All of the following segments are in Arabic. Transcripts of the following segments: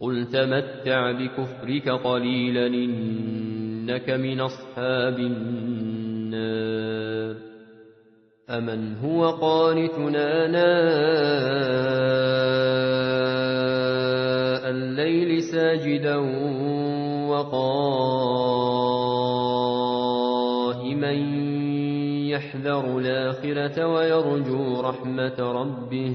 قل تمتع بكفرك قليلا إنك من أصحاب النار أمن هو قانتنا ناء الليل ساجدا وقائما يحذر الآخرة ويرجو رحمة ربه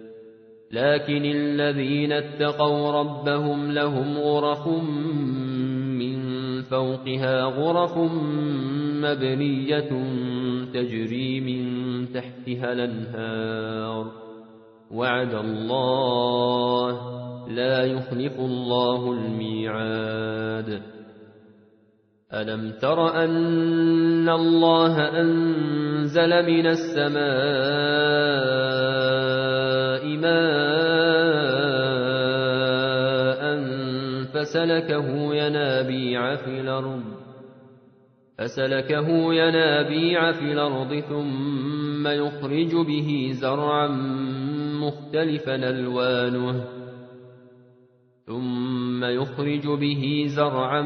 لكن الذين اتقوا ربهم لهم غرف من فوقها غرف مبنية تجري من تحتها الأنهار. وعد الله لا يخلف الله الميعاد. ألم تر أن الله أنزل من السماء ماء فسلكه ينابيع في الأرض فسلكه ينابيع في الأرض ثم يخرج به زرعا مختلفا ألوانه ثم يخرج به زرعا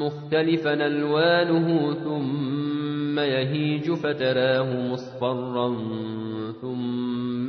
مختلفا ألوانه ثم يهيج فتراه مصفرا ثم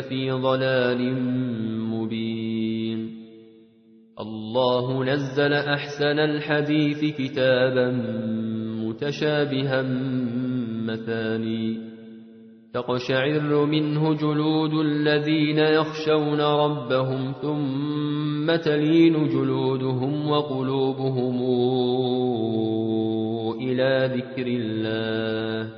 في ضلال مبين. الله نزل أحسن الحديث كتابا متشابها مثاني. تقشعر منه جلود الذين يخشون ربهم ثم تلين جلودهم وقلوبهم إلى ذكر الله.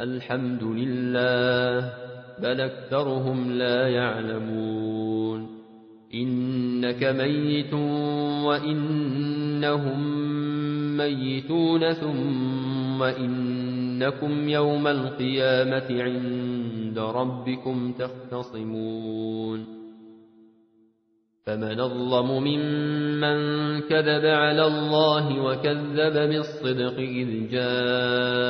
الحمد لله بل أكثرهم لا يعلمون. إنك ميت وإنهم ميتون ثم إن إنكم يوم القيامة عند ربكم تختصمون. فمن الظلم ممن كذب على الله وكذب بالصدق إذ جاءه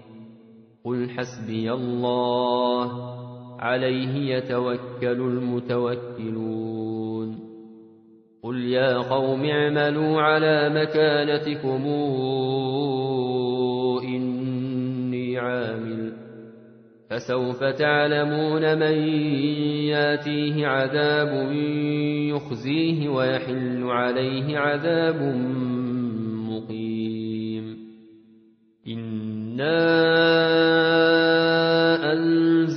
قل حسبي الله عليه يتوكل المتوكلون. قل يا قوم اعملوا على مكانتكم إني عامل. فسوف تعلمون من ياتيه عذاب يخزيه ويحل عليه عذاب مقيم. إنا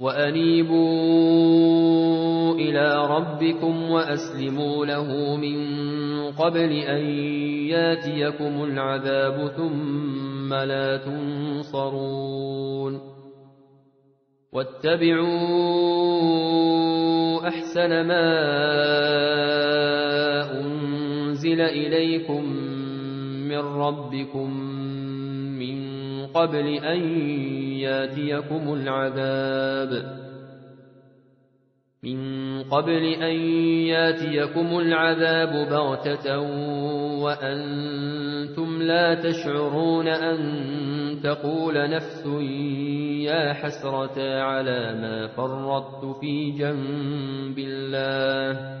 وأنيبوا إلى ربكم وأسلموا له من قبل أن ياتيكم العذاب ثم لا تنصرون واتبعوا أحسن ما أنزل إليكم من ربكم من قبل أن ياتيكم العذاب. من قبل أن ياتيكم العذاب بغتة وأنتم لا تشعرون أن تقول نفس يا حسرة على ما فرطت في جنب الله.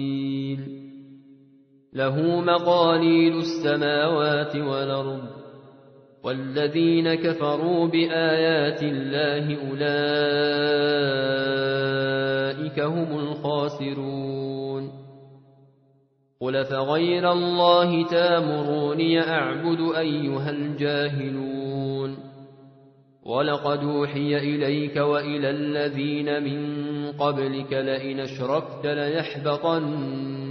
له مقاليد السماوات والأرض والذين كفروا بآيات الله أولئك هم الخاسرون. قل فغير الله تامروني أعبد أيها الجاهلون. ولقد أوحي إليك وإلى الذين من قبلك لئن أشركت ليحبطن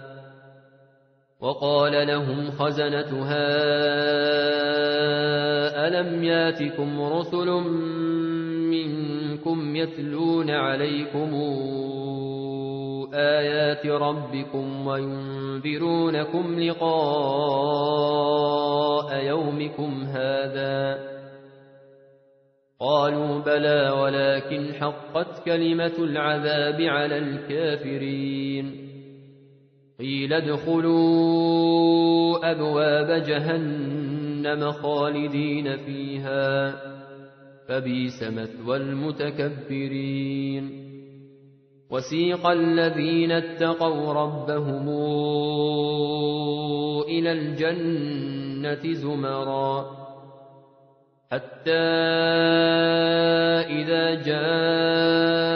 وقال لهم خزنتها ألم ياتكم رسل منكم يتلون عليكم آيات ربكم وينذرونكم لقاء يومكم هذا قالوا بلى ولكن حقت كلمة العذاب على الكافرين قيل ادخلوا أبواب جهنم خالدين فيها فبيس مثوى المتكبرين. وسيق الذين اتقوا ربهم إلى الجنة زمرا حتى إذا جاءوها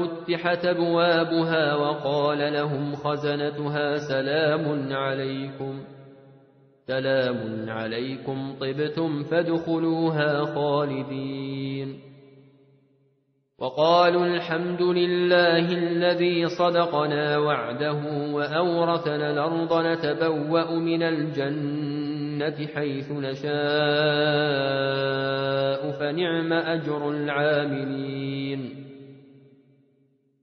وفتحت أبوابها وقال لهم خزنتها سلام عليكم. سلام عليكم طبتم فادخلوها خالدين. وقالوا الحمد لله الذي صدقنا وعده وأورثنا الأرض نتبوأ من الجنة حيث نشاء فنعم أجر العاملين.